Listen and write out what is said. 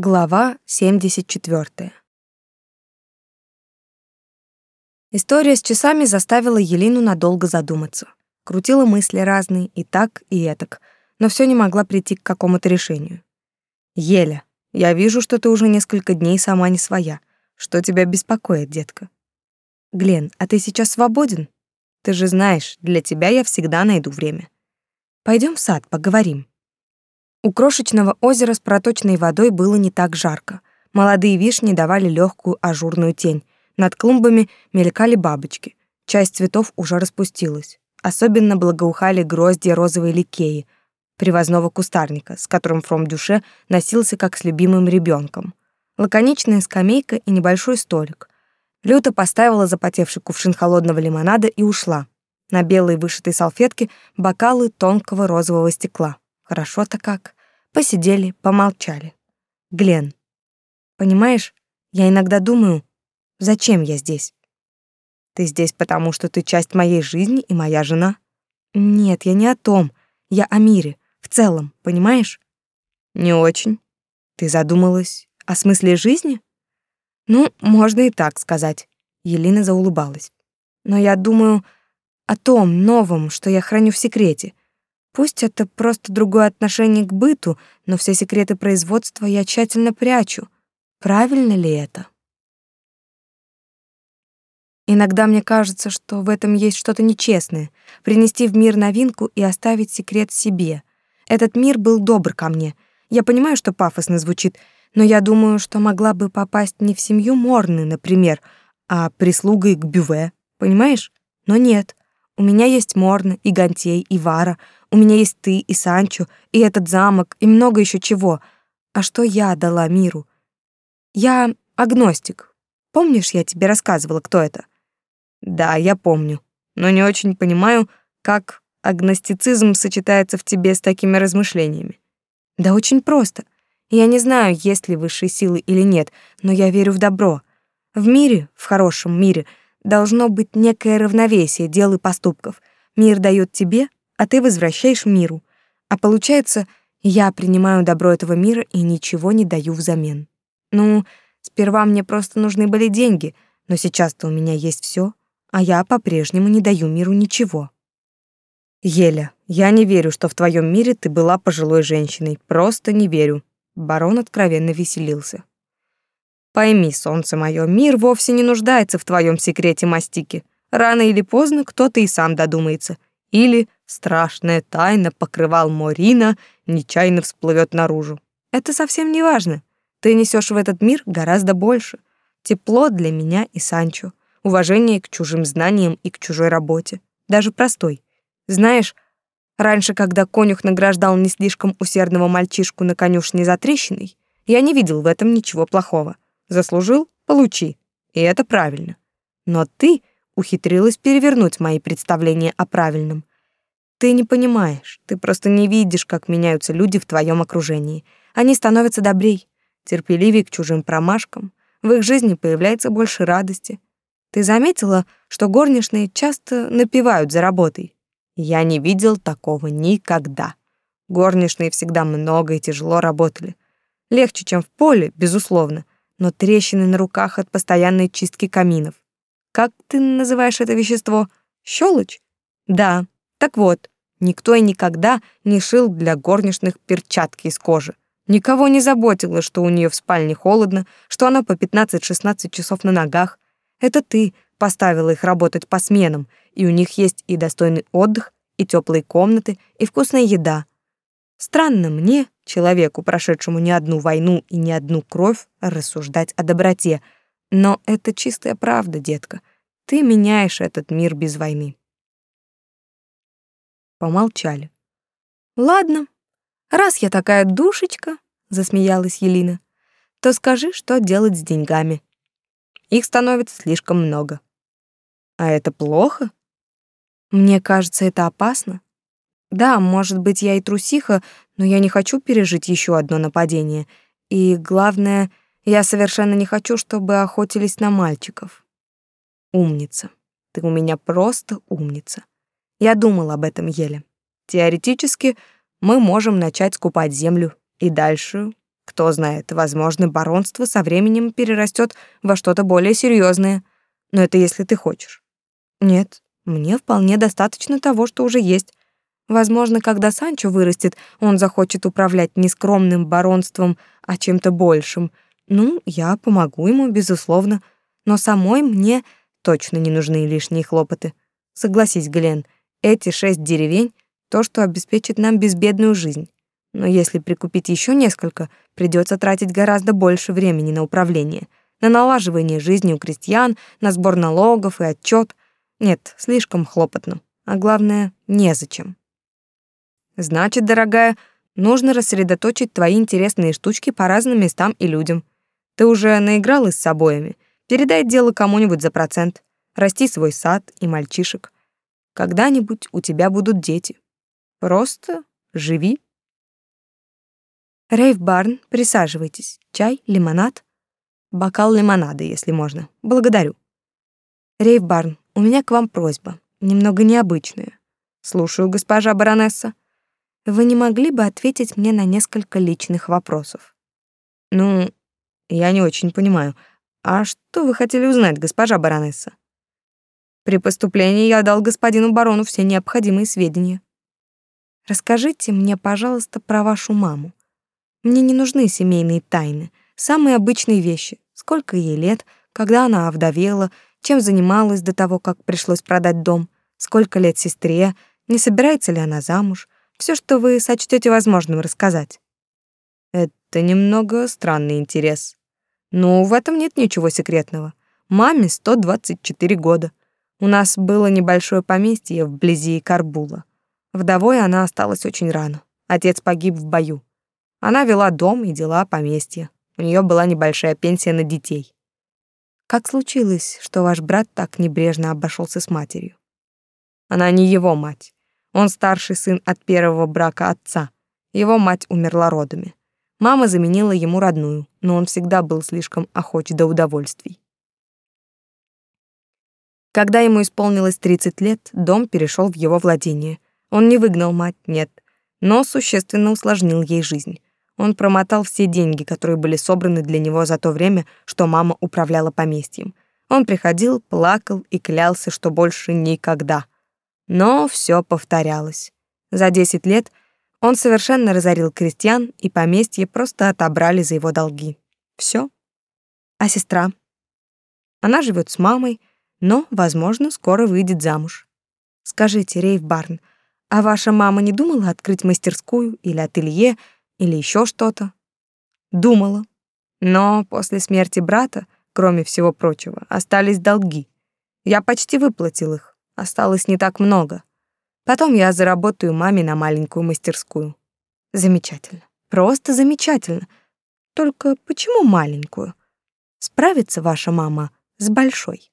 Глава 74. История с часами заставила Елину надолго задуматься. Крутила мысли разные, и так, и этак, но все не могла прийти к какому-то решению. «Еля, я вижу, что ты уже несколько дней сама не своя. Что тебя беспокоит, детка?» «Глен, а ты сейчас свободен? Ты же знаешь, для тебя я всегда найду время. Пойдем в сад, поговорим». У крошечного озера с проточной водой было не так жарко. Молодые вишни давали легкую ажурную тень. Над клумбами мелькали бабочки. Часть цветов уже распустилась. Особенно благоухали гроздья розовой ликеи, привозного кустарника, с которым Фром Дюше носился как с любимым ребенком. Лаконичная скамейка и небольшой столик. Люта поставила запотевший кувшин холодного лимонада и ушла. На белой вышитой салфетке бокалы тонкого розового стекла. Хорошо-то как. Посидели, помолчали. Глен, понимаешь, я иногда думаю, зачем я здесь? Ты здесь потому, что ты часть моей жизни и моя жена? Нет, я не о том. Я о мире, в целом, понимаешь? Не очень. Ты задумалась о смысле жизни? Ну, можно и так сказать. Елена заулыбалась. Но я думаю о том новом, что я храню в секрете, Пусть это просто другое отношение к быту, но все секреты производства я тщательно прячу. Правильно ли это? Иногда мне кажется, что в этом есть что-то нечестное — принести в мир новинку и оставить секрет себе. Этот мир был добр ко мне. Я понимаю, что пафосно звучит, но я думаю, что могла бы попасть не в семью Морны, например, а прислугой к Бюве, понимаешь? Но нет. У меня есть Морна и Гантей и Вара — у меня есть ты и Санчо, и этот замок, и много еще чего. А что я дала миру? Я агностик. Помнишь, я тебе рассказывала, кто это? Да, я помню, но не очень понимаю, как агностицизм сочетается в тебе с такими размышлениями. Да очень просто. Я не знаю, есть ли высшие силы или нет, но я верю в добро. В мире, в хорошем мире, должно быть некое равновесие дел и поступков. Мир дает тебе, а ты возвращаешь миру. А получается, я принимаю добро этого мира и ничего не даю взамен. Ну, сперва мне просто нужны были деньги, но сейчас-то у меня есть все, а я по-прежнему не даю миру ничего. Еля, я не верю, что в твоем мире ты была пожилой женщиной. Просто не верю. Барон откровенно веселился. Пойми, солнце мое, мир вовсе не нуждается в твоем секрете мастики. Рано или поздно кто-то и сам додумается. Или страшная тайна покрывал Морина нечаянно всплывет наружу. Это совсем не важно. Ты несешь в этот мир гораздо больше. Тепло для меня и Санчо, уважение к чужим знаниям и к чужой работе, даже простой. Знаешь, раньше, когда конюх награждал не слишком усердного мальчишку на конюшне за трещиной, я не видел в этом ничего плохого. Заслужил — получи. И это правильно. Но ты ухитрилась перевернуть мои представления о правильном. Ты не понимаешь, ты просто не видишь, как меняются люди в твоем окружении. Они становятся добрей, терпеливее к чужим промашкам, в их жизни появляется больше радости. Ты заметила, что горничные часто напивают за работой? Я не видел такого никогда. Горничные всегда много и тяжело работали. Легче, чем в поле, безусловно, но трещины на руках от постоянной чистки каминов. Как ты называешь это вещество? Щелочь? Да, так вот, никто и никогда не шил для горничных перчатки из кожи. Никого не заботило, что у нее в спальне холодно, что она по 15-16 часов на ногах. Это ты поставила их работать по сменам, и у них есть и достойный отдых, и теплые комнаты, и вкусная еда. Странно мне, человеку, прошедшему не одну войну и не одну кровь, рассуждать о доброте, но это чистая правда, детка. Ты меняешь этот мир без войны. Помолчали. Ладно, раз я такая душечка, засмеялась Елина, то скажи, что делать с деньгами. Их становится слишком много. А это плохо? Мне кажется, это опасно. Да, может быть, я и трусиха, но я не хочу пережить еще одно нападение. И главное, я совершенно не хочу, чтобы охотились на мальчиков. Умница. Ты у меня просто умница. Я думал об этом еле. Теоретически мы можем начать скупать землю и дальше Кто знает, возможно, баронство со временем перерастет во что-то более серьезное. Но это если ты хочешь. Нет, мне вполне достаточно того, что уже есть. Возможно, когда Санчо вырастет, он захочет управлять не скромным баронством, а чем-то большим. Ну, я помогу ему, безусловно. Но самой мне точно не нужны лишние хлопоты. Согласись, Глен, эти шесть деревень — то, что обеспечит нам безбедную жизнь. Но если прикупить еще несколько, придется тратить гораздо больше времени на управление, на налаживание жизни у крестьян, на сбор налогов и отчет. Нет, слишком хлопотно. А главное, незачем. Значит, дорогая, нужно рассредоточить твои интересные штучки по разным местам и людям. Ты уже наигралась с обоями. Передай дело кому-нибудь за процент. Расти свой сад и мальчишек. Когда-нибудь у тебя будут дети. Просто живи. Рейв Барн, присаживайтесь. Чай, лимонад? Бокал лимонада, если можно. Благодарю. Рейв Барн, у меня к вам просьба, немного необычная. Слушаю, госпожа баронесса. Вы не могли бы ответить мне на несколько личных вопросов? Ну, я не очень понимаю. А что вы хотели узнать, госпожа баронесса? При поступлении я дал господину барону все необходимые сведения. Расскажите мне, пожалуйста, про вашу маму. Мне не нужны семейные тайны, самые обычные вещи. Сколько ей лет, когда она овдовела, чем занималась до того, как пришлось продать дом, сколько лет сестре, не собирается ли она замуж, все, что вы сочтете возможным рассказать. Это немного странный интерес. Но в этом нет ничего секретного. Маме 124 года. У нас было небольшое поместье вблизи Карбула. Вдовой она осталась очень рано. Отец погиб в бою. Она вела дом и дела поместья. У нее была небольшая пенсия на детей. Как случилось, что ваш брат так небрежно обошелся с матерью? Она не его мать. Он старший сын от первого брака отца. Его мать умерла родами. Мама заменила ему родную, но он всегда был слишком охоч до удовольствий. Когда ему исполнилось 30 лет, дом перешел в его владение. Он не выгнал мать, нет, но существенно усложнил ей жизнь. Он промотал все деньги, которые были собраны для него за то время, что мама управляла поместьем. Он приходил, плакал и клялся, что больше никогда. Но все повторялось. За 10 лет он совершенно разорил крестьян, и поместье просто отобрали за его долги. Все. А сестра? Она живет с мамой, но, возможно, скоро выйдет замуж. Скажите, Рейв Барн, а ваша мама не думала открыть мастерскую или ателье, или еще что-то. Думала. Но после смерти брата, кроме всего прочего, остались долги. Я почти выплатил их, осталось не так много. Потом я заработаю маме на маленькую мастерскую. Замечательно. Просто замечательно. Только почему маленькую? Справится ваша мама с большой?